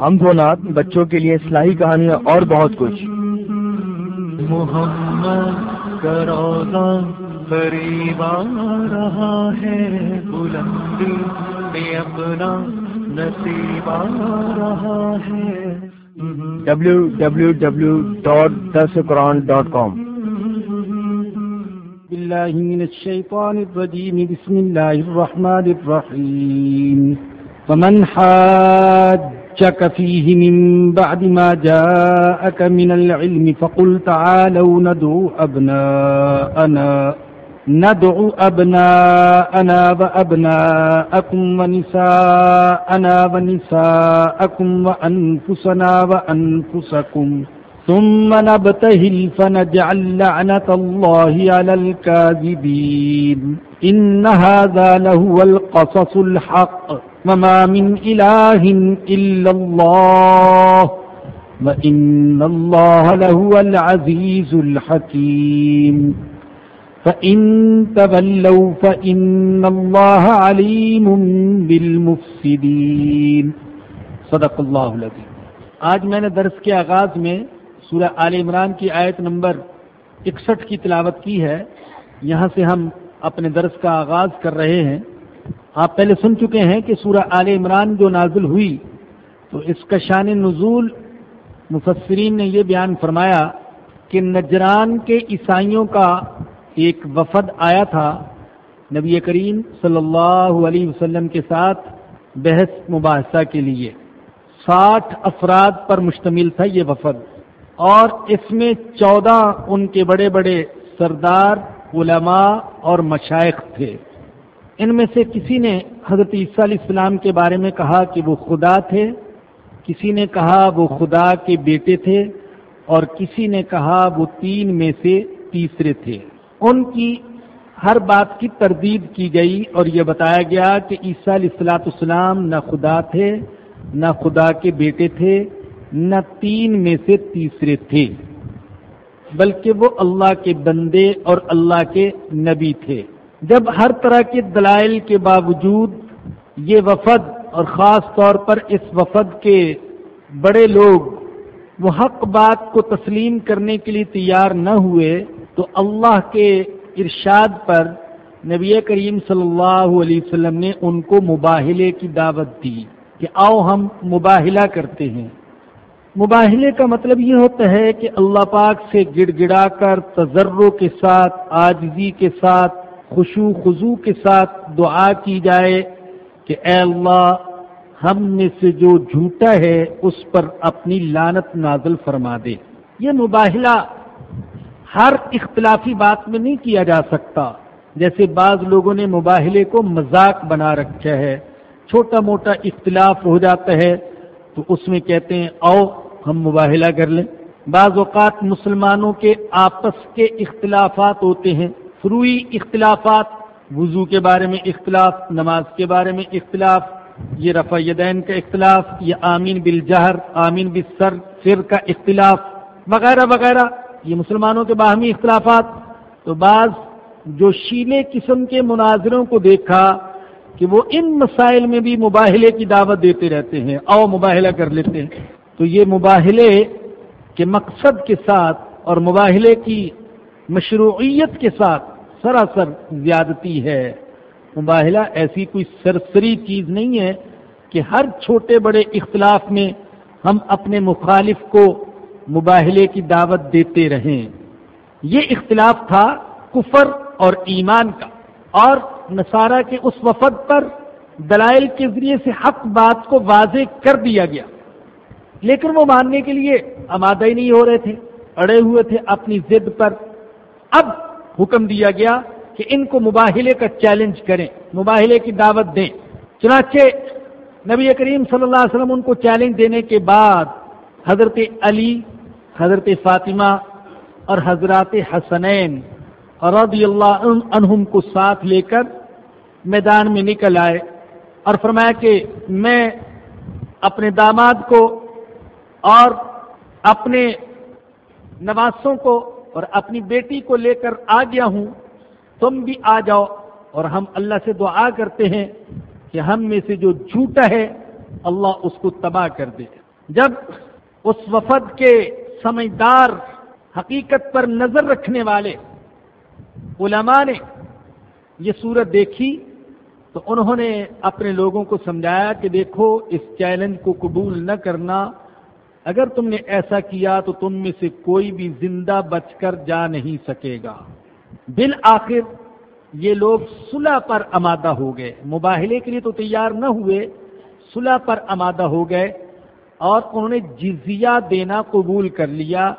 ہم نات بچوں کے لیے اصلاحی کہانیاں اور بہت کچھ۔ محمد کرونا قریب آ رہا ہے بلندی میں اپنا نصیب آ رہا ہے۔ W W W dot this Quran dot com بالله من الشيطان الرجيم بسم الله الرحمن الرحيم فمن حاجك فيه من بعد ما جاءك من العلم فقل تعالوا ندعو أبناءنا ندعو أبناءنا وأبناءكم ونساءنا ونساءكم وأنفسنا وأنفسكم. ثم نبتهل فنجعل لعنة الله على الكاذبين. إن هذا لهو القصص الحق. وما من إله إلا الله وإن الله لهو العزيز الحكيم فإن تبلوا فإن الله عليم بالمفسدين صدق الله العظيم آج میں نے درس کے آغاز میں سورہ آل عمران کی آیت نمبر اکسٹھ کی تلاوت کی ہے۔ یہاں سے ہم اپنے درس کا آغاز کر رہے ہیں۔ آپ پہلے سن چکے ہیں کہ سورہ آل عمران جو نازل ہوئی، تو اس کا شان نزول مفسرین نے یہ بیان فرمایا کہ نجران کے عیسائیوں کا ایک وفد آیا تھا۔ نبی کریم صلی اللہ علیہ وسلم کے ساتھ بحث مباحثہ کے لیے۔ ساٹھ افراد پر مشتمل تھا یہ وفد۔ اور اس میں چودہ ان کے بڑے بڑے سردار، علماء اور مشائق تھے۔ ان میں سے کسی نے حضرت عیسیٰ علیہ السلام کے بارے میں کہا کہ وہ خدا تھے، کسی نے کہا وہ خدا کے بیٹے تھے، اور کسی نے کہا وہ تین میں سے تیسرے تھے۔ ان کی ہر بات کی تردید کی گئی اور یہ بتایا گیا کہ عیسیٰ علیہ السلاۃ السلام نہ خدا تھے، نہ خدا کے بیٹے تھے، نہ تین میں سے تیسرے تھے، بلکہ وہ اللہ کے بندے اور اللہ کے نبی تھے۔ جب ہر طرح کے دلائل کے باوجود یہ وفد اور خاص طور پر اس وفد کے بڑے لوگ وہ حق بات کو تسلیم کرنے کے لیے تیار نہ ہوئے، تو اللہ کے ارشاد پر نبی کریم صلی اللہ علیہ وسلم نے ان کو مباہلے کی دعوت دی کہ آؤ ہم مباہلہ کرتے ہیں۔ مباہلے کا مطلب یہ ہوتا ہے کہ اللہ پاک سے گڑ گڑا کر تجروں کے ساتھ آجزی کے ساتھ خوشو خزو کے ساتھ دعا کی جائے کہ اے اللہ، ہم میں سے جو جھوٹا ہے، اس پر اپنی لانت نازل فرما دے۔ یہ مباہلہ ہر اختلافی بات میں نہیں کیا جا سکتا۔ جیسے بعض لوگوں نے مباہلے کو مذاق بنا رکھا ہے، چھوٹا موٹا اختلاف ہو جاتا ہے، تو اس میں کہتے ہیں او ہم مباہلہ کر لیں۔ بعض اوقات مسلمانوں کے آپس کے اختلافات ہوتے ہیں۔ فروئی اختلافات، وضو کے بارے میں اختلاف، نماز کے بارے میں اختلاف، یہ رفع یدین کا اختلاف، یہ آمین بالجہر، آمین بالسر سر کا اختلاف، وغیرہ وغیرہ، یہ مسلمانوں کے باہمی اختلافات۔ تو بعض جو شیلے قسم کے مناظروں کو دیکھا کہ وہ ان مسائل میں بھی مباہلے کی دعوت دیتے رہتے ہیں او مباہلہ کر لیتے ہیں۔ تو یہ مباہلے کے مقصد کے ساتھ اور مباہلے کی مشروعیت کے ساتھ سراسر زیادتی ہے۔ مباہلہ ایسی کوئی سرسری چیز نہیں ہے کہ ہر چھوٹے بڑے اختلاف میں ہم اپنے مخالف کو مباہلے کی دعوت دیتے رہیں۔ یہ اختلاف تھا کفر اور ایمان کا۔ اور نصارہ کے اس وفد پر دلائل کے ذریعے سے حق بات کو واضح کر دیا گیا۔ لیکن وہ ماننے کے لیے آمادہ ہی نہیں ہو رہے تھے، اڑے ہوئے تھے اپنی ضد پر۔ اب حکم دیا گیا کہ ان کو مباہلے کا چیلنج کریں، مباہلے کی دعوت دیں۔ چنانچہ نبی کریم صلی اللہ علیہ وسلم ان کو چیلنج دینے کے بعد حضرت علی، حضرت فاطمہ اور حضرات حسنین رضی اللہ عنہم کو ساتھ لے کر میدان میں نکل آئے اور فرمایا کہ میں اپنے داماد کو اور اپنے نواسوں کو اور اپنی بیٹی کو لے کر آ گیا ہوں، تم بھی آ جاؤ۔ اور ہم اللہ سے دعا کرتے ہیں کہ ہم میں سے جو جھوٹا ہے، اللہ اس کو تباہ کر دے۔ جب اس وفد کے سمجھدار، حقیقت پر نظر رکھنے والے علماء نے یہ صورت دیکھی، تو انہوں نے اپنے لوگوں کو سمجھایا کہ دیکھو، اس چیلنج کو قبول نہ کرنا اگر تم نے ایسا کیا تو تم میں سے کوئی بھی زندہ بچ کر جا نہیں سکے گا۔ بالآخر یہ لوگ صلح پر آمادہ ہو گئے۔ مباہلے کے لیے تو تیار نہ ہوئے، صلح پر آمادہ ہو گئے اور انہوں نے جزیہ دینا قبول کر لیا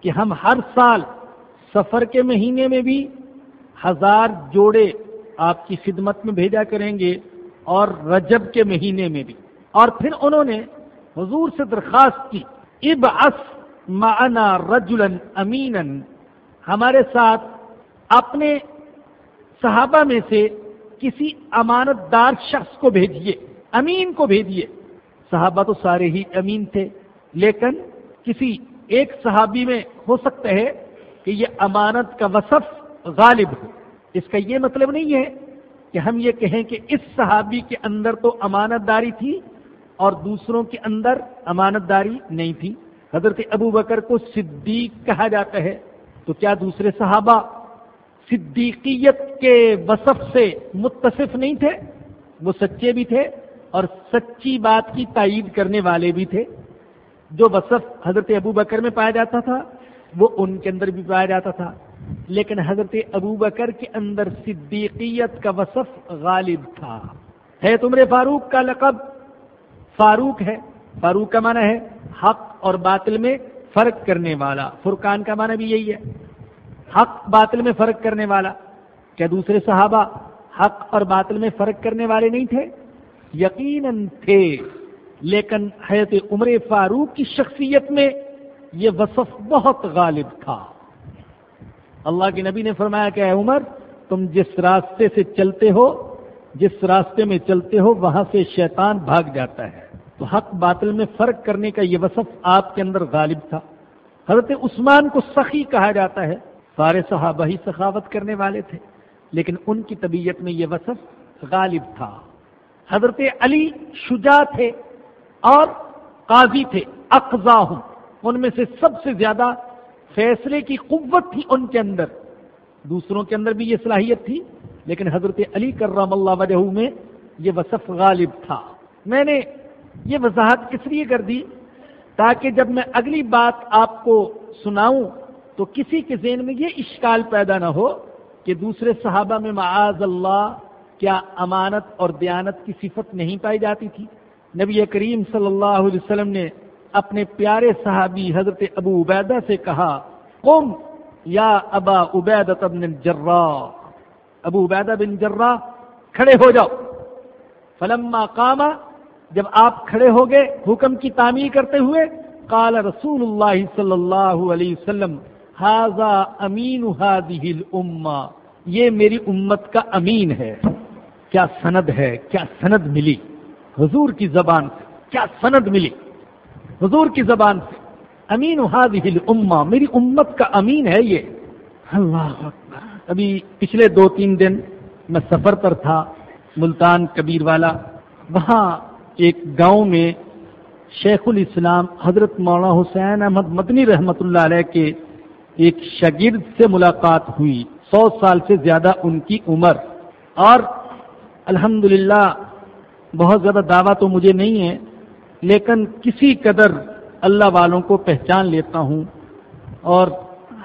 کہ ہم ہر سال سفر کے مہینے میں بھی ہزار جوڑے آپ کی خدمت میں بھیجا کریں گے اور رجب کے مہینے میں بھی۔ اور پھر انہوں نے حضور سے درخواست کی اب معنا رجلا امین ہمارے ساتھ اپنے صحابہ میں سے کسی امانت دار شخص کو بھیجیے، امین کو بھیجیے۔ صحابہ تو سارے ہی امین تھے، لیکن کسی ایک صحابی میں ہو سکتا ہے کہ یہ امانت کا وصف غالب ہو۔ اس کا یہ مطلب نہیں ہے کہ ہم یہ کہیں کہ اس صحابی کے اندر تو امانت داری تھی اور دوسروں کے اندر امانت داری نہیں تھی۔ حضرت ابو بکر کو صدیق کہا جاتا ہے۔ تو کیا دوسرے صحابہ صدیقیت کے وصف سے متصف نہیں تھے؟ وہ سچے بھی تھے اور سچی بات کی تائید کرنے والے بھی تھے۔ جو وصف حضرت ابو بکر میں پایا جاتا تھا، وہ ان کے اندر بھی پایا جاتا تھا۔ لیکن حضرت ابو بکر کے اندر صدیقیت کا وصف غالب تھا۔ ہے تمرے فاروق کا لقب؟ فاروق ہے۔ فاروق کا معنی ہے حق اور باطل میں فرق کرنے والا۔ فرقان کا معنی بھی یہی ہے۔ حق باطل میں فرق کرنے والا۔ کیا دوسرے صحابہ حق اور باطل میں فرق کرنے والے نہیں تھے؟ یقیناً تھے۔ لیکن حیرت عمر فاروق کی شخصیت میں یہ وصف بہت غالب تھا۔ اللہ کے نبی نے فرمایا کہ اے عمر، تم جس راستے سے چلتے ہو، جس راستے میں چلتے ہو، وہاں سے شیطان بھاگ جاتا ہے۔ تو حق باطل میں فرق کرنے کا یہ وصف آپ کے اندر غالب تھا۔ حضرت عثمان کو سخی کہا جاتا ہے۔ سارے صحابہ ہی سخاوت کرنے والے تھے، لیکن ان کی طبیعت میں یہ وصف غالب تھا۔ حضرت علی شجاع تھے اور قاضی تھے اقضا ہوں ان میں سے سب سے زیادہ فیصلے کی قوت تھی ان کے اندر۔ دوسروں کے اندر بھی یہ صلاحیت تھی، لیکن حضرت علی کرم اللہ وجہ میں یہ وصف غالب تھا۔ میں نے یہ وضاحت کس لیے کر دی تاکہ جب میں اگلی بات آپ کو سناؤں تو کسی کے ذہن میں یہ اشکال پیدا نہ ہو کہ دوسرے صحابہ میں معاذ اللہ کیا امانت اور دیانت کی صفت نہیں پائی جاتی تھی۔ نبی کریم صلی اللہ علیہ وسلم نے اپنے پیارے صحابی حضرت ابو عبیدہ سے کہا، قم یا ابا عبید بن جرا ابو عبیدہ بن جرا کھڑے ہو جاؤ۔ فلما کاما جب آپ کھڑے ہو گئے، حکم کی تعمیر کرتے ہوئے، قال رسول اللہ صلی اللہ علیہ وسلم حاضا امین یہ میری امت کا امین ہے۔ کیا سند ہے؟ کیا سند ملی؟ حضور کی زبان سے کیا سند ملی؟ حضور کی زبان سے۔ امین الامہ، میری امت کا امین ہے یہ۔ اللہ ابھی پچھلے دو تین دن میں سفر پر تھا، ملتان کبیر والا۔ وہاں ایک گاؤں میں شیخ الاسلام حضرت مولانا حسین احمد مدنی رحمت اللہ علیہ کے ایک شاگرد سے ملاقات ہوئی۔ سو سال سے زیادہ ان کی عمر۔ اور الحمد بہت زیادہ دعویٰ تو مجھے نہیں ہے، لیکن کسی قدر اللہ والوں کو پہچان لیتا ہوں۔ اور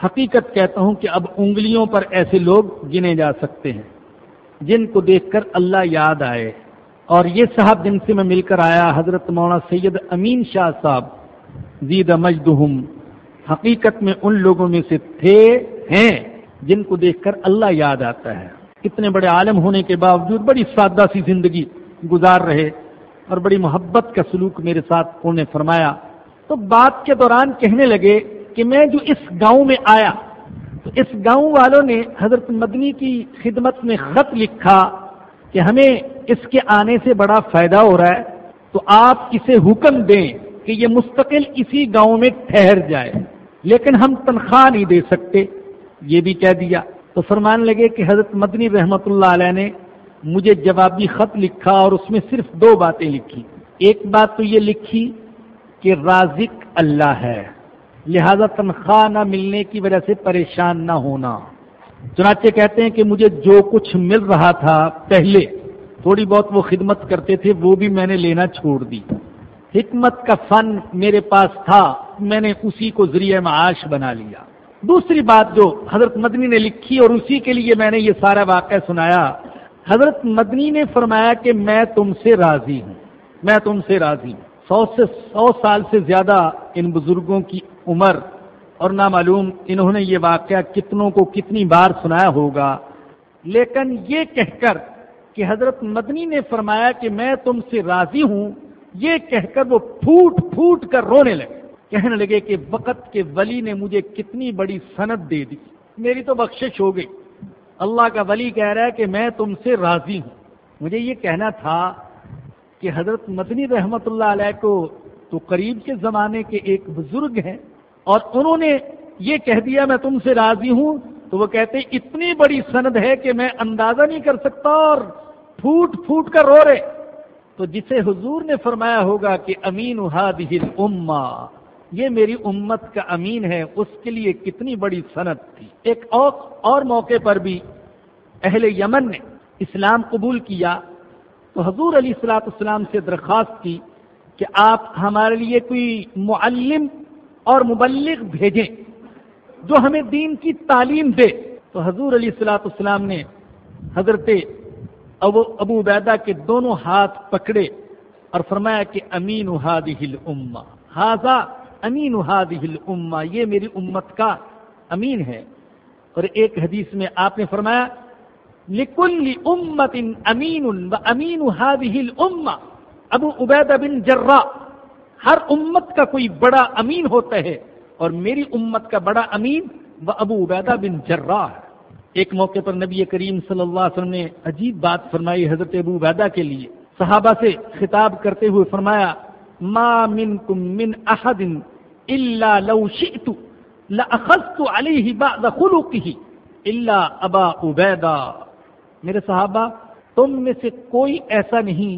حقیقت کہتا ہوں کہ اب انگلیوں پر ایسے لوگ گنے جا سکتے ہیں، جن کو دیکھ کر اللہ یاد آئے۔ اور یہ صاحب جن سے میں مل کر آیا، حضرت مولانا سید امین شاہ صاحب، زید مجدہم، حقیقت میں ان لوگوں میں سے تھے، ہیں، جن کو دیکھ کر اللہ یاد آتا ہے۔ اتنے بڑے عالم ہونے کے باوجود بڑی سادہ سی زندگی گزار رہے اور بڑی محبت کا سلوک میرے ساتھ انہوں نے فرمایا۔ تو بات کے دوران کہنے لگے کہ میں جو اس گاؤں میں آیا، تو اس گاؤں والوں نے حضرت مدنی کی خدمت میں خط لکھا کہ ہمیں اس کے آنے سے بڑا فائدہ ہو رہا ہے، تو آپ اسے حکم دیں کہ یہ مستقل اسی گاؤں میں ٹھہر جائے۔ لیکن ہم تنخواہ نہیں دے سکتے۔ یہ بھی کہہ دیا۔ تو فرمان لگے کہ حضرت مدنی رحمت اللہ علیہ نے مجھے جوابی خط لکھا اور اس میں صرف دو باتیں لکھی۔ ایک بات تو یہ لکھی کہ رازق اللہ ہے۔ لہذا تنخواہ نہ ملنے کی وجہ سے پریشان نہ ہونا۔ چنانچہ کہتے ہیں کہ مجھے جو کچھ مل رہا تھا پہلے تھوڑی بہت وہ خدمت کرتے تھے، وہ بھی میں نے لینا چھوڑ دی۔ حکمت کا فن میرے پاس تھا، میں نے اسی کو ذریعہ معاش بنا لیا۔ دوسری بات جو حضرت مدنی نے لکھی اور اسی کے لیے میں نے یہ سارا واقعہ سنایا، حضرت مدنی نے فرمایا کہ میں تم سے راضی ہوں۔ میں تم سے راضی ہوں۔ سو سے سو سال سے زیادہ ان بزرگوں کی عمر، اور نامعلوم انہوں نے یہ واقعہ کتنوں کو کتنی بار سنایا ہوگا۔ لیکن یہ کہہ کر کہ حضرت مدنی نے فرمایا کہ میں تم سے راضی ہوں، یہ کہہ کر وہ پھوٹ پھوٹ کر رونے لگے۔ کہنے لگے کہ وقت کے ولی نے مجھے کتنی بڑی سند دے دی۔ میری تو بخشش ہو گئی۔ اللہ کا ولی کہہ رہا ہے کہ میں تم سے راضی ہوں۔ مجھے یہ کہنا تھا کہ حضرت مدنی رحمت اللہ علیہ کو تو قریب کے زمانے کے ایک بزرگ ہیں اور انہوں نے یہ کہہ دیا، میں تم سے راضی ہوں تو وہ کہتے اتنی بڑی سند ہے کہ میں اندازہ نہیں کر سکتا اور پھوٹ پھوٹ کر رو رہے۔ تو جسے حضور نے فرمایا ہوگا کہ امین اما یہ میری امت کا امین ہے، اس کے لیے کتنی بڑی صنعت تھی۔ ایک اور اور موقع پر بھی اہل یمن نے اسلام قبول کیا۔ تو حضور علی السلاط اسلام سے درخواست کی کہ آپ ہمارے لیے کوئی معلم اور مبلغ بھیجیں۔ جو ہمیں دین کی تعلیم دے۔ تو حضور علی السلاط اسلام نے حضرت ابو ابو عبیدہ کے دونوں ہاتھ پکڑے اور فرمایا کہ امین ہل اما حاضہ امین ہل اما یہ میری امت کا امین ہے۔ اور ایک حدیث میں آپ نے فرمایا لکل امت امین و امین ہل اما ابو عبیدہ بن جرا ہر امت کا کوئی بڑا امین ہوتا ہے۔ اور میری امت کا بڑا امین وہ ابو عبیدہ بن جرا ایک موقع پر نبی کریم صلی اللہ علیہ وسلم نے عجیب بات فرمائی حضرت ابو عبیدہ کے لیے۔ صحابہ سے خطاب کرتے ہوئے فرمایا، ما منکم من احد الا لو شئت لاخذت علیہ بعد خلقه الا ابا عبیدہ۔ میرے صحابہ، تم میں سے کوئی ایسا نہیں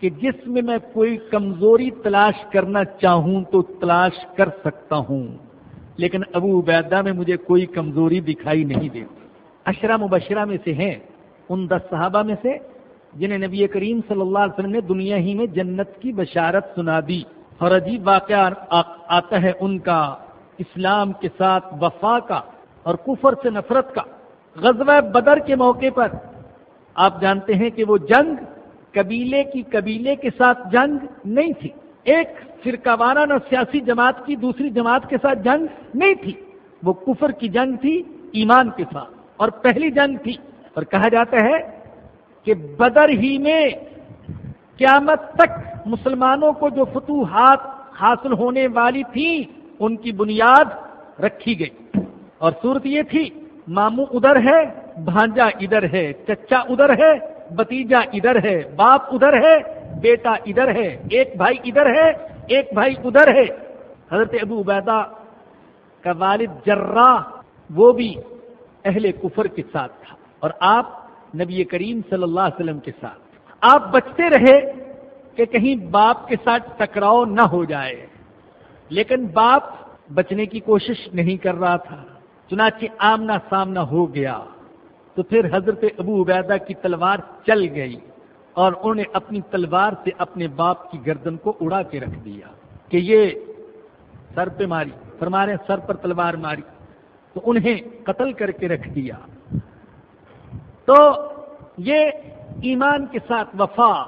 کہ جس میں میں کوئی کمزوری تلاش کرنا چاہوں تو تلاش کر سکتا ہوں۔ لیکن ابو عبیدہ میں مجھے کوئی کمزوری دکھائی نہیں دیتی۔ اشرا مبشرہ میں سے ہیں۔ ان دس صحابہ میں سے جنہیں نبی کریم صلی اللہ علیہ وسلم نے دنیا ہی میں جنت کی بشارت سنا دی۔ اور عجیب واقعہ آتا ہے ان کا اسلام کے ساتھ وفا کا اور کفر سے نفرت کا۔ غزوہ بدر کے موقع پر آپ جانتے ہیں کہ وہ جنگ قبیلے کی قبیلے کے ساتھ جنگ نہیں تھی۔ ایک فرقہ وارانہ سیاسی جماعت کی دوسری جماعت کے ساتھ جنگ نہیں تھی۔ وہ کفر کی جنگ تھی، ایمان کے ساتھ۔ اور پہلی جنگ تھی۔ اور کہا جاتا ہے کہ بدر ہی میں قیامت تک مسلمانوں کو جو فتوحات حاصل ہونے والی تھی، ان کی بنیاد رکھی گئی۔ اور صورت یہ تھی، ماموں ادھر ہے، بھانجا ادھر ہے، چچا ادھر ہے بتیجا ادھر ہے، باپ ادھر ہے، بیٹا ادھر ہے، ایک بھائی ادھر ہے، ایک بھائی ادھر ہے۔ حضرت ابو عبیدہ کا والد جرا وہ بھی اہل کفر کے ساتھ تھا۔ اور آپ نبی کریم صلی اللہ علیہ وسلم کے ساتھ۔ آپ بچتے رہے کہ کہیں باپ کے ساتھ ٹکراؤ نہ ہو جائے۔ لیکن باپ بچنے کی کوشش نہیں کر رہا تھا، چنانچہ آمنا سامنا ہو گیا۔ تو پھر حضرت ابو عبیدہ کی تلوار چل گئی اور انہوں نے اپنی تلوار سے اپنے باپ کی گردن کو اڑا کے رکھ دیا کہ یہ سر پہ ماری فرمارے سر پر تلوار ماری، تو انہیں قتل کر کے رکھ دیا۔ تو یہ ایمان کے ساتھ وفا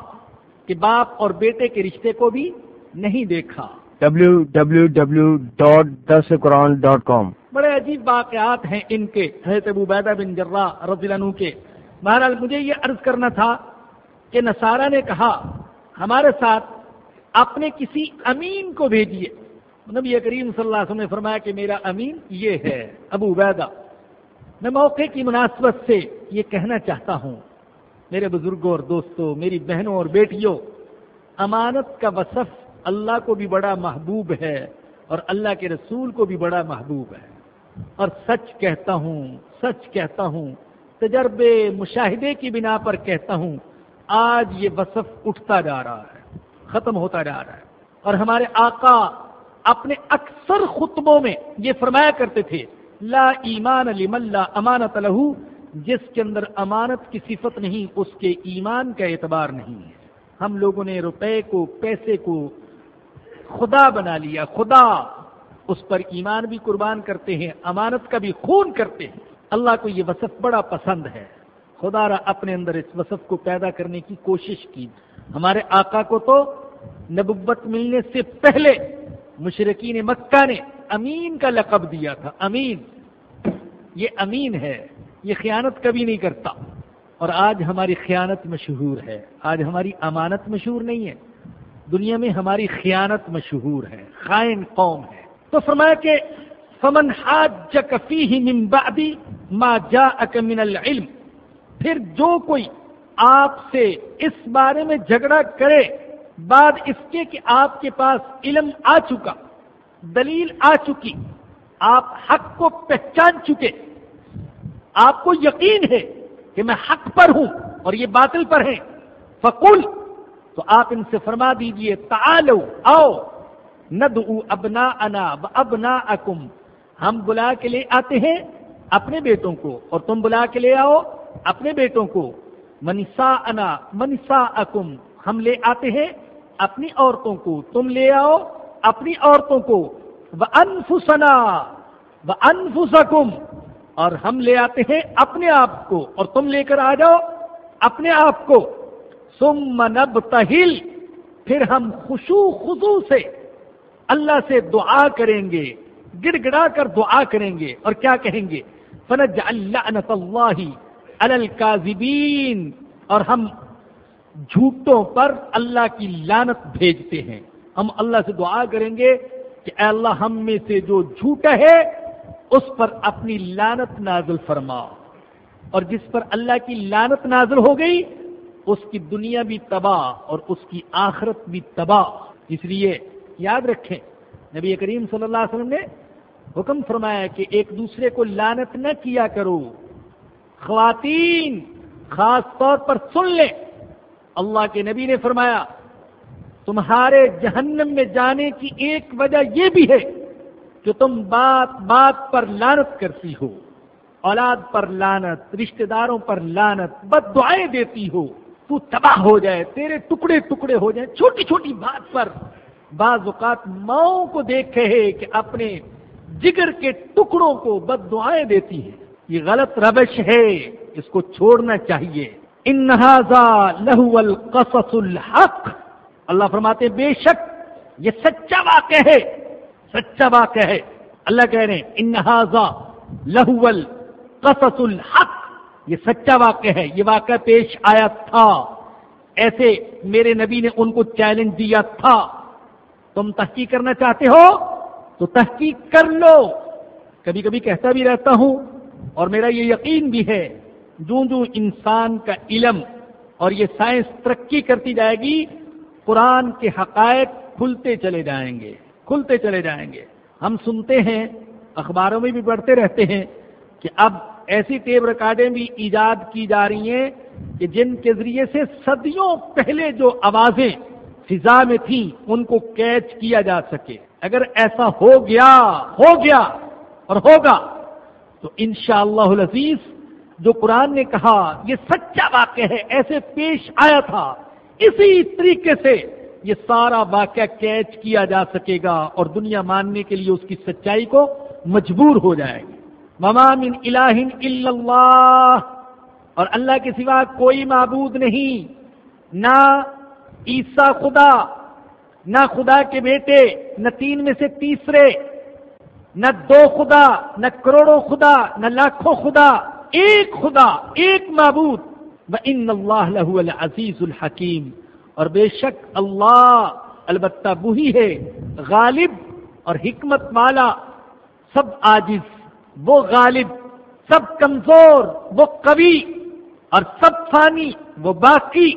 کہ باپ اور بیٹے کے رشتے کو بھی نہیں دیکھا۔ W W W dot this Quran dot com بڑے عجیب واقعات ہیں ان کے، حضرت ابو بیدہ بن جرا رضی اللہ عنہ کے۔ بہرحال مجھے یہ عرض کرنا تھا کہ نصارہ نے کہا، ہمارے ساتھ اپنے کسی امین کو بھیجیے۔ مطلب نبی کریم صلی اللہ علیہ وسلم نے فرمایا کہ میرا امین یہ ہے، ابو عبیدہ۔ میں موقع کی مناسبت سے یہ کہنا چاہتا ہوں، میرے بزرگوں اور دوستوں، میری بہنوں اور بیٹیوں، امانت کا وصف اللہ کو بھی بڑا محبوب ہے اور اللہ کے رسول کو بھی بڑا محبوب ہے۔ اور سچ کہتا ہوں، سچ کہتا ہوں، تجربے مشاہدے کی بنا پر کہتا ہوں، آج یہ وصف اٹھتا جا رہا ہے، ختم ہوتا جا رہا ہے۔ اور ہمارے آقا اپنے اکثر خطبوں میں یہ فرمایا کرتے تھے، لا ایمان لمن لا امانت لہو جس کے اندر امانت کی صفت نہیں، اس کے ایمان کا اعتبار نہیں ہے۔ ہم لوگوں نے روپے کو، پیسے کو خدا بنا لیا، خدا۔ اس پر ایمان بھی قربان کرتے ہیں، امانت کا بھی خون کرتے ہیں۔ اللہ کو یہ وصف بڑا پسند ہے۔ خدا را اپنے اندر اس وصف کو پیدا کرنے کی کوشش کی۔ ہمارے آقا کو تو نبوت ملنے سے پہلے مشرقین مکہ نے امین کا لقب دیا تھا، امین۔ یہ امین ہے، یہ خیانت کبھی نہیں کرتا۔ اور آج ہماری خیانت مشہور ہے، آج ہماری امانت مشہور نہیں ہے۔ دنیا میں ہماری خیانت مشہور ہے، خائن قوم ہے۔ تو فرمایا کہ فمن حاج فیہ من بعدی ما جاءک من العلم، پھر جو کوئی آپ سے اس بارے میں جھگڑا کرے، بعد اس کے کہ آپ کے پاس علم آ چکا، دلیل آ چکی، آپ حق کو پہچان چکے، آپ کو یقین ہے کہ میں حق پر ہوں اور یہ باطل پر ہے فکول تو آپ ان سے فرما دیجیے، تعالو، آؤ، ندعو ابنا انا ابنا اکم ہم بلا کے لے آتے ہیں اپنے بیٹوں کو، اور تم بلا کے لے آؤ اپنے بیٹوں کو۔ منسا انا منسا اکم ہم لے آتے ہیں اپنی عورتوں کو، تم لے آؤ اپنی عورتوں کو۔ وہ انفسنا وہ انفسکم، اور ہم لے آتے ہیں اپنے آپ کو، اور تم لے کر آ جاؤ اپنے آپ کو۔ سم نب تہل پھر ہم خوشو خزو سے اللہ سے دعا کریں گے گڑ گڑا کر دعا کریں گے، اور کیا کہیں گے؟ فنج اللہ الکاذبین اور ہم جھوٹوں پر اللہ کی لانت بھیجتے ہیں۔ ہم اللہ سے دعا کریں گے کہ اے اللہ ہم میں سے جو جھوٹا ہے، اس پر اپنی لانت نازل فرما۔ اور جس پر اللہ کی لانت نازل ہو گئی اس کی دنیا بھی تباہ اور اس کی آخرت بھی تباہ۔ اس لیے یاد رکھیں، نبی کریم صلی اللہ علیہ وسلم نے حکم فرمایا کہ ایک دوسرے کو لانت نہ کیا کرو۔ خواتین خاص طور پر سن لیں۔ اللہ کے نبی نے فرمایا، تمہارے جہنم میں جانے کی ایک وجہ یہ بھی ہے کہ تم بات بات پر لانت کرتی ہو، اولاد پر لانت رشتہ داروں پر لانت بد دعائیں دیتی ہو۔ تو تباہ ہو جائے، تیرے ٹکڑے ٹکڑے ہو جائیں۔ چھوٹی چھوٹی بات پر بعض اوقات ماؤں کو دیکھ ہے کہ اپنے جگر کے ٹکڑوں کو بد دعائیں دیتی ہے۔ یہ غلط ربش ہے، اس کو چھوڑنا چاہیے۔ ان لہو القصص الحق۔ اللہ فرماتے بے شک یہ سچا واقع ہے۔ سچا واقع ہے۔ اللہ کہہ رہے ہیں انہذا لہو القصص الحق۔ یہ سچا واقع ہے، یہ واقعہ پیش آیا تھا۔ ایسے میرے نبی نے ان کو چیلنج دیا تھا۔ تم تحقیق کرنا چاہتے ہو؟ تو تحقیق کر لو۔ کبھی کبھی کہتا بھی رہتا ہوں اور میرا یہ یقین بھی ہے جو جو انسان کا علم اور یہ سائنس ترقی کرتی جائے گی، قرآن کے حقائق کھلتے چلے جائیں گے، کھلتے چلے جائیں گے۔ ہم سنتے ہیں، اخباروں میں بھی پڑھتے رہتے ہیں کہ اب ایسی ٹیپ ریکارڈیں بھی ایجاد کی جا رہی ہیں کہ جن کے ذریعے سے صدیوں پہلے جو آوازیں فضا میں تھیں، ان کو کیچ کیا جا سکے۔ اگر ایسا ہو گیا ہو گیا اور ہوگا، تو انشاءاللہ شاء اللہ جو قرآن نے کہا، یہ سچا واقع ہے، ایسے پیش آیا تھا۔ اسی طریقے سے یہ سارا واقعہ کیچ کیا جا سکے گا اور دنیا ماننے کے لیے اس کی سچائی کو مجبور ہو جائے گی ممام الہ الا اللہ اور اللہ کے سوا کوئی معبود نہیں، نہ عیسا خدا، نہ خدا کے بیٹے، نہ تین میں سے تیسرے، نہ دو خدا، نہ کروڑوں خدا، نہ لاکھوں خدا، ایک خدا، ایک معبود۔ ان اللہ العزیز الحکیم اور بے شک اللہ البتہ وہی ہے، غالب اور حکمت والا، سب آجز وہ غالب، سب کمزور، وہ قوی اور سب فانی، وہ باقی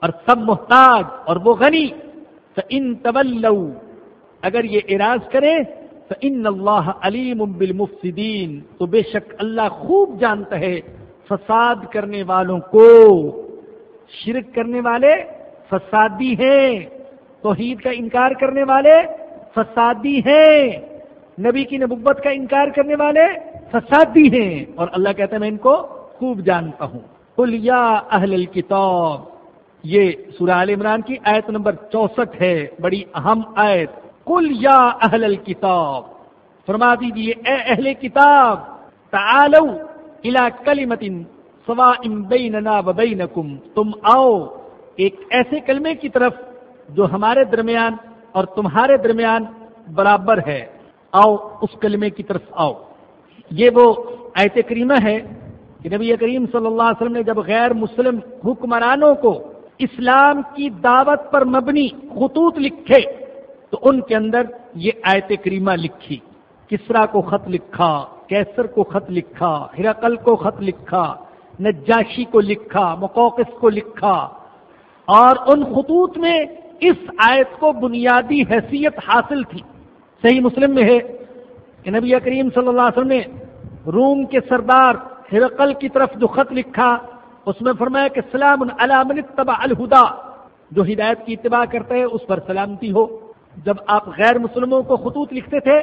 اور سب محتاج اور وہ غنی۔ تو ان طول اگر یہ اراض کرے تو ان اللہ علیم بالمفسدین تو بے شک اللہ خوب جانتا ہے فساد کرنے والوں کو۔ شرک کرنے والے فسادی ہیں، توحید کا انکار کرنے والے فسادی ہیں۔ نبی کی نبوت کا انکار کرنے والے فسادی ہیں اور اللہ کہتے ہیں میں ان کو خوب جانتا ہوں۔ کل یا اہل الکتاب، یہ سورہ عال عمران کی آیت نمبر چونسٹھ ہے، بڑی اہم آیت۔ کل یا اہل الکتاب، فرما دیجیے اے اہل کتاب، تعالو الى کلمت سوا بیننا و بینکم، تم آؤ ایک ایسے کلمے کی طرف جو ہمارے درمیان اور تمہارے درمیان برابر ہے۔ آؤ، اس کلمے کی طرف آؤ۔ یہ وہ ایت کریمہ ہے کہ نبی کریم صلی اللہ علیہ وسلم نے جب غیر مسلم حکمرانوں کو اسلام کی دعوت پر مبنی خطوط لکھے، تو ان کے اندر یہ آیت کریمہ لکھی۔ کسرا کو خط لکھا، کیسر کو خط لکھا، ہرقل کو خط لکھا، نجاشی کو لکھا، مقوقس کو لکھا۔ اور ان خطوط میں اس آیت کو بنیادی حیثیت حاصل تھی۔ صحیح مسلم میں ہے کہ نبی کریم صلی اللہ علیہ وسلم نے روم کے سردار ہرقل کی طرف جو خط لکھا، اس میں فرمایا کہ سلام علامن تبا الہدا۔ جو ہدایت کی اتباع کرتے ہیں اس پر سلامتی ہو۔ جب آپ غیر مسلموں کو خطوط لکھتے تھے،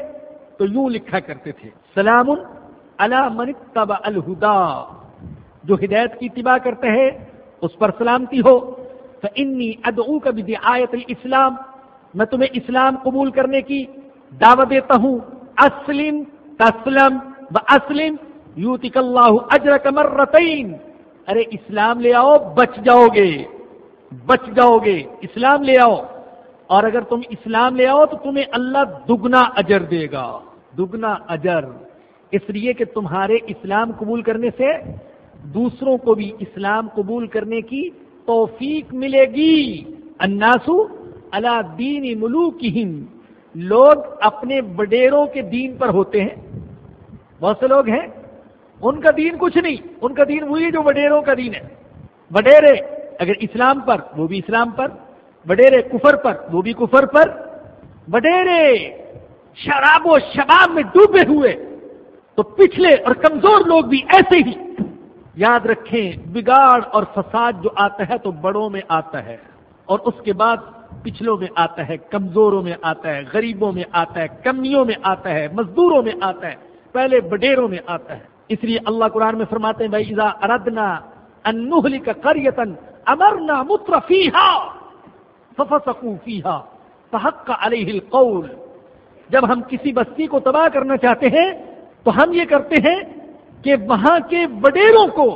تو یوں لکھا کرتے تھے، سلام علامن تبا الہدا۔ جو ہدایت کی اتباع کرتے ہیں اس پر سلامتی ہو۔ تو انی ادعو کا بھی آیت الاسلام میں تمہیں اسلام قبول کرنے کی دعوت دیتا ہوں اسلم، تسلم و اسلم یوتک اللہ اجر کمر ارے، اسلام لے آؤ، بچ جاؤ گے بچ جاؤ گے اسلام لے آؤ۔ اور اگر تم اسلام لے آؤ، تو تمہیں اللہ دگنا اجر دے گا۔ دگنا اجر۔ اس لیے کہ تمہارے اسلام قبول کرنے سے دوسروں کو بھی اسلام قبول کرنے کی توفیق ملے گی۔ اناسو اللہ دین ملوک لوگ اپنے وڈیروں کے دین پر ہوتے ہیں۔ بہت سے لوگ ہیں، ان کا دین کچھ نہیں، ان کا دین وہی جو وڈیروں کا دین ہے۔ وڈیرے اگر اسلام پر، وہ بھی اسلام پر۔ وڈیرے کفر پر، وہ بھی کفر پر۔ وڈیرے شراب و شباب میں ڈوبے ہوئے۔ تو پچھلے اور کمزور لوگ بھی ایسے ہی۔ یاد رکھیں، بگاڑ اور فساد جو آتا ہے تو بڑوں میں آتا ہے۔ اور اس کے بعد پچھلوں میں آتا ہے، کمزوروں میں آتا ہے، غریبوں میں آتا ہے، کمیوں میں آتا ہے، مزدوروں میں آتا ہے، پہلے بڈیروں میں آتا ہے۔ اس لیے اللہ قرآن میں فرماتے ہیں بھائی اردنا انہلی کا کریتن امرنا مترفیحا ففسقوا فیہا فحق علیہ القول جب ہم کسی بستی کو تباہ کرنا چاہتے ہیں، تو ہم یہ کرتے ہیں کہ وہاں کے وڈیروں کو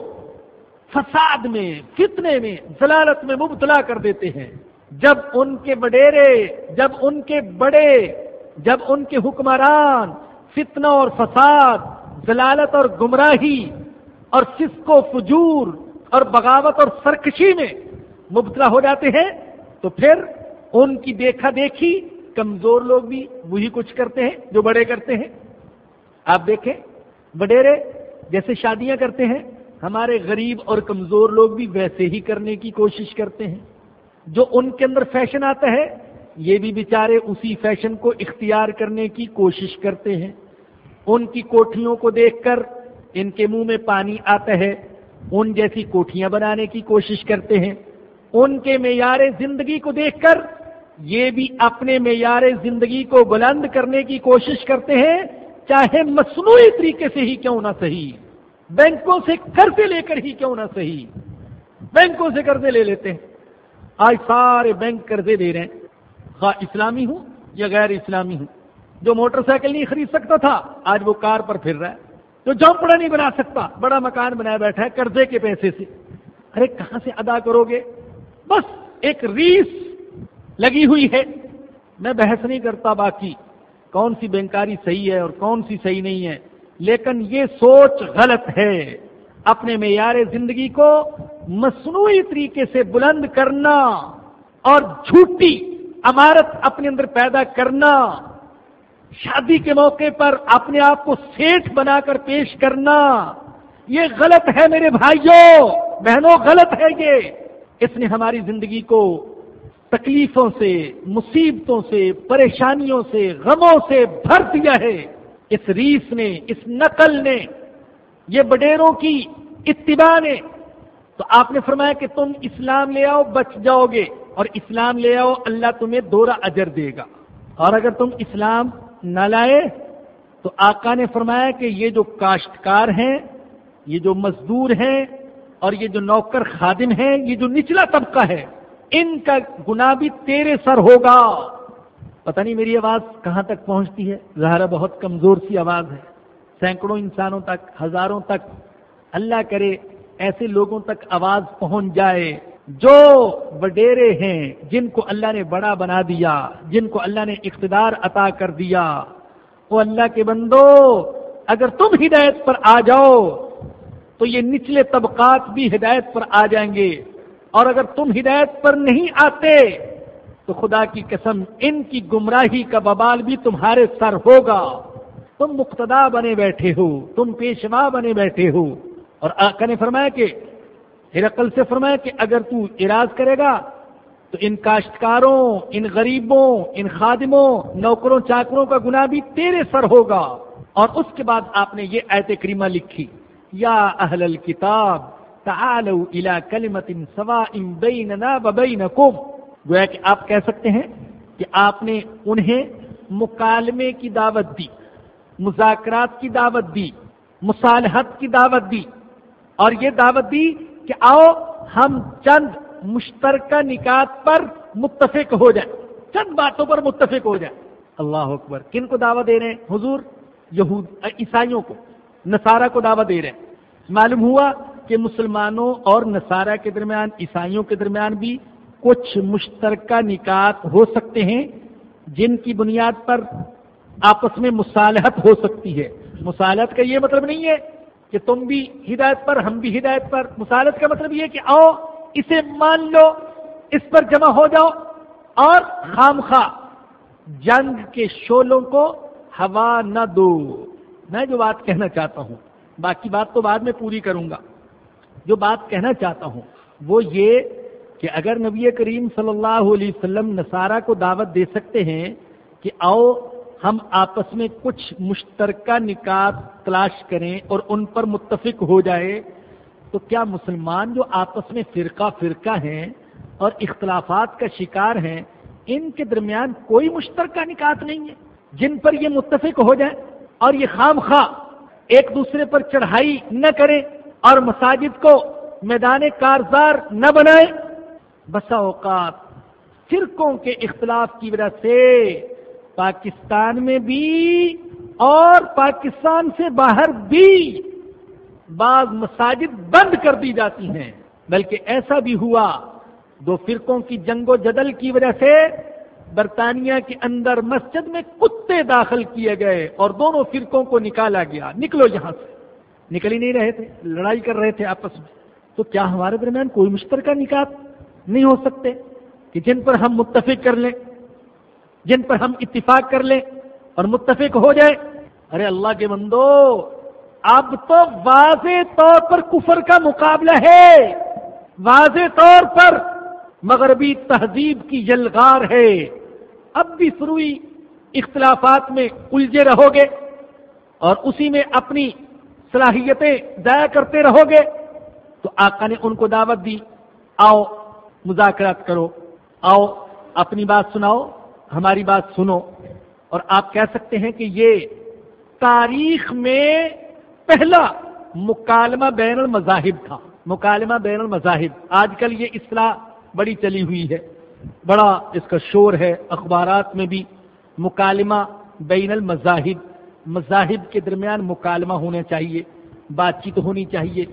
فساد میں، فتنے میں، ضلالت میں مبتلا کر دیتے ہیں۔ جب ان کے وڈیرے، جب ان کے بڑے، جب ان کے حکمران، فتنہ اور فساد، ضلالت اور گمراہی اور سسک و فجور اور بغاوت اور سرکشی میں مبتلا ہو جاتے ہیں، تو پھر ان کی دیکھا دیکھی کمزور لوگ بھی وہی کچھ کرتے ہیں جو بڑے کرتے ہیں۔ آپ دیکھیں، وڈیرے جیسے شادیاں کرتے ہیں، ہمارے غریب اور کمزور لوگ بھی ویسے ہی کرنے کی کوشش کرتے ہیں۔ جو ان کے اندر فیشن آتا ہے، یہ بھی بیچارے اسی فیشن کو اختیار کرنے کی کوشش کرتے ہیں۔ ان کی کوٹھیوں کو دیکھ کر ان کے منہ میں پانی آتا ہے، ان جیسی کوٹھیاں بنانے کی کوشش کرتے ہیں۔ ان کے معیار زندگی کو دیکھ کر یہ بھی اپنے معیار زندگی کو بلند کرنے کی کوشش کرتے ہیں۔ چاہے مصنوعی طریقے سے ہی کیوں نہ صحیح، بینکوں سے قرضے لے کر ہی کیوں نہ صحیح، بینکوں سے قرضے لے لیتے ہیں۔ آج سارے بینک قرضے دے رہے ہیں۔ خواہ اسلامی ہوں یا غیر اسلامی ہوں۔ جو موٹر سائیکل نہیں خرید سکتا تھا، آج وہ کار پر پھر رہا ہے۔ جو جھونپڑا نہیں بنا سکتا، بڑا مکان بنایا بیٹھا ہے قرضے کے پیسے سے۔ ارے، کہاں سے ادا کرو گے؟ بس ایک ریس لگی ہوئی ہے۔ میں بحث نہیں کرتا باقی۔ کون سی بینکاری صحیح ہے اور کون سی صحیح نہیں ہے؟ لیکن یہ سوچ غلط ہے۔ اپنے معیار زندگی کو مصنوعی طریقے سے بلند کرنا اور جھوٹی امارت اپنے اندر پیدا کرنا، شادی کے موقع پر اپنے آپ کو سیٹ بنا کر پیش کرنا، یہ غلط ہے میرے بھائیوں بہنوں، غلط ہے یہ۔ اس نے ہماری زندگی کو تکلیفوں سے، مصیبتوں سے، پریشانیوں سے، غموں سے بھر دیا ہے۔ اس ریس نے، اس نقل نے یہ بڈیروں کی اتباع نے تو آپ نے فرمایا کہ تم اسلام لے آؤ، بچ جاؤ گے اور اسلام لے آؤ، اللہ تمہیں دورہ اجر دے گا۔ اور اگر تم اسلام نہ لائے تو آقا نے فرمایا کہ یہ جو کاشتکار ہیں، یہ جو مزدور ہیں اور یہ جو نوکر خادم ہیں، یہ جو نچلا طبقہ ہے، ان کا گنا بھی تیرے سر ہوگا۔ پتہ نہیں میری آواز کہاں تک پہنچتی ہے؟ ظاہرہ بہت کمزور سی آواز ہے۔ سینکڑوں انسانوں تک، ہزاروں تک اللہ کرے ایسے لوگوں تک آواز پہنچ جائے جو وڈیرے ہیں، جن کو اللہ نے بڑا بنا دیا، جن کو اللہ نے اقتدار عطا کر دیا۔ وہ اللہ کے بندو، اگر تم ہدایت پر آ جاؤ، تو یہ نچلے طبقات بھی ہدایت پر آ جائیں گے۔ اور اگر تم ہدایت پر نہیں آتے، تو خدا کی قسم ان کی گمراہی کا ببال بھی تمہارے سر ہوگا۔ تم مقتدا بنے بیٹھے ہو، تم پیشوا بنے بیٹھے ہو۔ اور آقا نے فرمایا کہ، ہرقل سے فرمایا کہ اگر تو اراض کرے گا، تو ان کاشتکاروں، ان غریبوں، ان خادموں، نوکروں، چاکروں کا گناہ بھی تیرے سر ہوگا۔ اور اس کے بعد آپ نے یہ ایت کریمہ لکھی، یا اہل الكتاب تعالوا الى کلمت سواء بیننا وبینکم گویا کہ آپ کہہ سکتے ہیں کہ آپ نے انہیں مکالمے کی دعوت دی۔ مذاکرات کی دعوت دی، مصالحت کی دعوت دی۔ اور یہ دعوت دی کہ آؤ ہم چند مشترکہ نکات پر متفق ہو جائیں۔ چند باتوں پر متفق ہو جائیں۔ اللہ اکبر، کن کو دعوت دے رہے ہیں؟ حضور، یہود، عیسائیوں کو۔ نصارہ کو دعوت دے رہے ہیں۔ معلوم ہوا کہ مسلمانوں اور نصارہ کے درمیان، عیسائیوں کے درمیان بھی کچھ مشترکہ نکات ہو سکتے ہیں، جن کی بنیاد پر آپس میں مصالحت ہو سکتی ہے۔ مصالحت کا یہ مطلب نہیں ہے کہ تم بھی ہدایت پر، ہم بھی ہدایت پر۔ مصالحت کا مطلب یہ کہ آؤ، اسے مان لو، اس پر جمع ہو جاؤ اور خام خواہ جنگ کے شولوں کو ہوا نہ دو۔ میں جو بات کہنا چاہتا ہوں، باقی بات تو بعد میں پوری کروں گا۔ جو بات کہنا چاہتا ہوں، وہ یہ کہ اگر نبی کریم صلی اللہ علیہ وسلم نصارہ کو دعوت دے سکتے ہیں کہ آؤ ہم آپس میں کچھ مشترکہ نکات تلاش کریں اور ان پر متفق ہو جائے، تو کیا مسلمان جو آپس میں فرقہ فرقہ ہیں اور اختلافات کا شکار ہیں، ان کے درمیان کوئی مشترکہ نکات نہیں ہے، جن پر یہ متفق ہو جائیں اور یہ خام خواہ ایک دوسرے پر چڑھائی نہ کریں اور مساجد کو میدان کارزار نہ بنائے بسا اوقات فرقوں کے اختلاف کی وجہ سے پاکستان میں بھی اور پاکستان سے باہر بھی بعض مساجد بند کر دی جاتی ہیں۔ بلکہ ایسا بھی ہوا، دو فرقوں کی جنگ و جدل کی وجہ سے برطانیہ کے اندر مسجد میں کتے داخل کیے گئے اور دونوں فرقوں کو نکالا گیا۔ نکلو یہاں سے۔ نکل ہی نہیں رہے تھے، لڑائی کر رہے تھے آپس میں۔ تو کیا ہمارے درمیان کوئی مشترکہ نکات نہیں ہو سکتے کہ جن پر ہم متفق کر لیں؟ جن پر ہم اتفاق کر لیں اور متفق ہو جائے ارے اللہ کے بندو، اب تو واضح طور پر کفر کا مقابلہ ہے۔ واضح طور پر مغربی تہذیب کی یلغار ہے۔ اب بھی فروئی اختلافات میں الجھے رہو گے اور اسی میں اپنی صلاحیتیں ضائع کرتے رہو گے۔ تو آقا نے ان کو دعوت دی، آؤ مذاکرات کرو، آؤ اپنی بات سناؤ۔ ہماری بات سنو اور آپ کہہ سکتے ہیں کہ یہ تاریخ میں پہلا مکالمہ بین المذاہب تھا۔ مکالمہ بین المذاہب۔ آج کل یہ اصلاح بڑی چلی ہوئی ہے۔ بڑا اس کا شور ہے۔ اخبارات میں بھی مکالمہ بین المذاہب۔ مذاہب کے درمیان مکالمہ ہونا چاہیے۔ بات چیت ہونی چاہیے۔